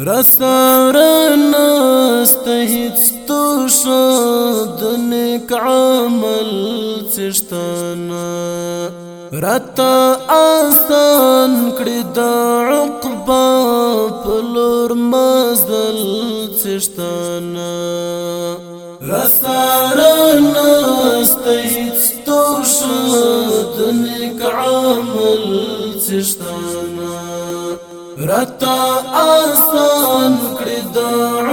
رستوران است هیڅ تو شد نیک عمل چشتنا رتا آسان کړی د عقبا پلور مزل چشتنا رستوران است هیڅ تو شد نیک عمل چشتنا رتا آسان کړی د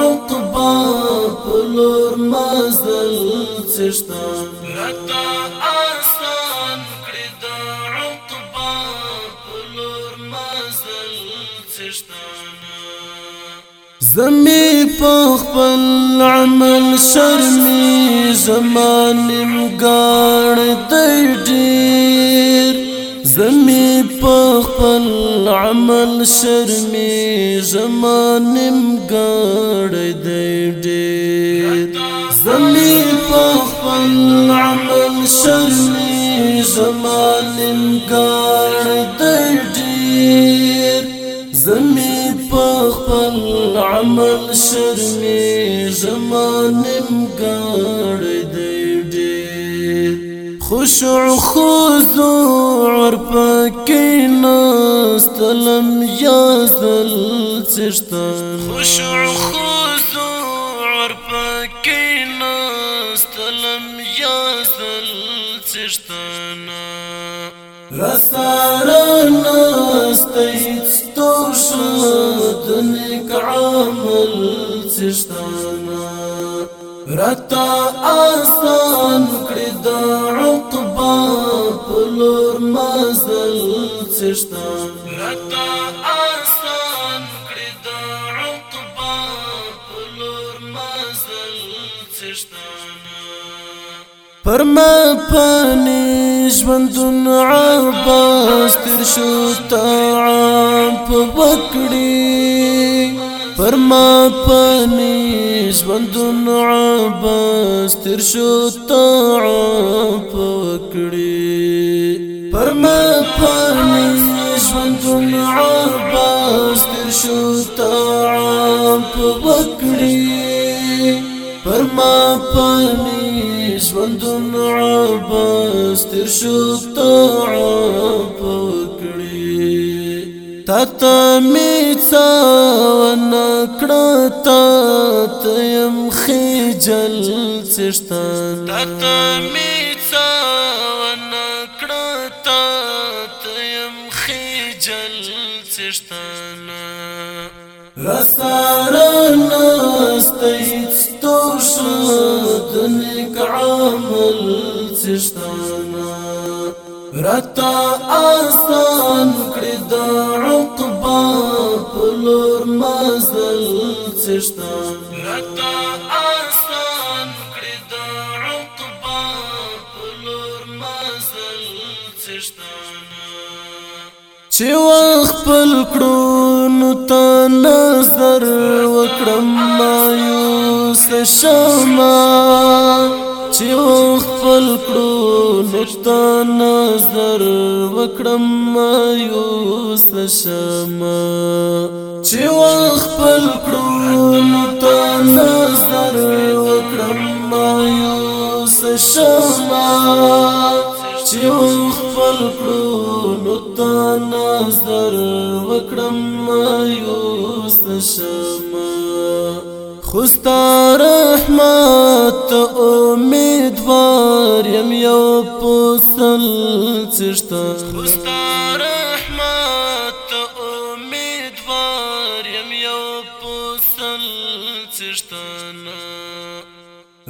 عقبا پلور مزل چشتا رتا آسان کړی د عقبا پلور مزل چشتا زمي په خپل عمل شرمي زمان امګان دی ډیر زمی پخپل عمل شرمی زمانم گاڑی دی دیر زمی پخپل عمل شرمی زمانم گاڑی دی دیر زمی پخپل عمل شرمی زمانم گاڑی دی دیر خوش عخوزو ور پکې نستلم یا زل سشتا خشوع خضوع ور پکې نستلم یا زل سشتنا رسارا نستيت توشدنك عمل سشتنا رتا آسان کړی دا پلور مزل چشتا رتا آسان کړی د عقبا پلور مزل چشتا پر ما پانی ژوندون عباس تر شو تعب وکړی پر ما پنی ژوندون عباس تر شو تعب وکړي پر ما پنی ژوندون عباس تر شو تعب وکړي پر ما پنی ژوندون عباس تر شو تعب وکړي تاته می ونکړه تا تیم خجل سشتان تا می څا ونکړه تا تیم خجل سشتان رسارن استیت توش دنیک عمل سشتان رتا آسان کړی دا پلور مزل چشتا راته آسان کړی د عقبا پلور مزل چشتا چې وخت پل کړو نو تا نظر وکړم مایوس شمه چې خپل کړو نشتا نظر وکړم مایوس نشم چې خپل کړو نشتا نظر وکړم مایوس نشم چې خپل کړو نشتا نظر وکړم مایوس نشم خوستا رحمت امیدوار یم یو پسل چشتا خوستا رحمت امیدوار یم یو پسل چشتا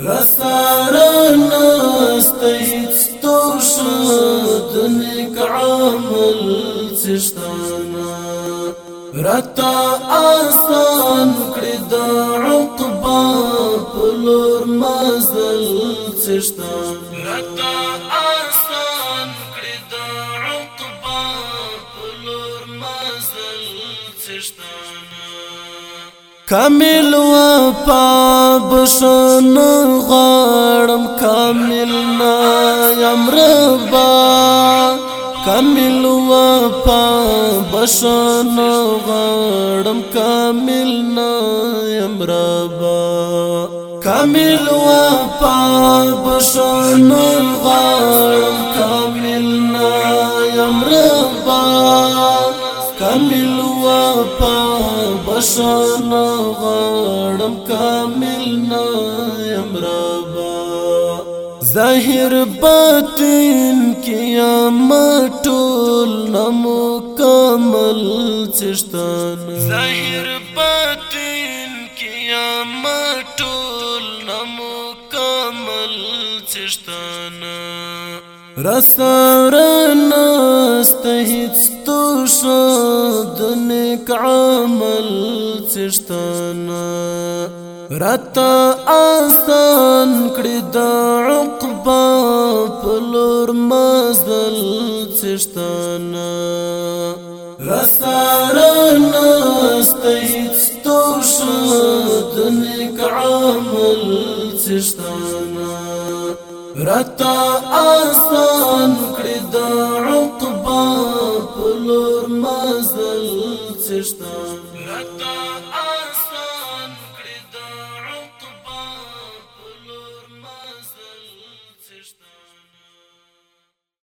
رسارا ناست هیچ توش دنک عمل چشتانا رتا آسان کړی دعا سشتا رتا آسان کړی د عقبا پلور مزل سشتا کامل وفا بشن غارم کامل ما یمربا کامل وفا بشن غارم کامل نا یمربا كامل وفا بشن غارم کامل نایم ربا كامل وفا بشن غارم کامل نایم ربا ظاهر باطن قیامت نمو كامل چشتان ظاهر باطن ویشتانه رسارن است هیڅ تو شد نیک عمل چشتنا رتا آسان کړی د عقبا پلور مزل چشتنا رسارن است هیڅ تو شد نیک عمل چشتنا رتا آسان کړی د عقبا پلور مزل چشتان رتا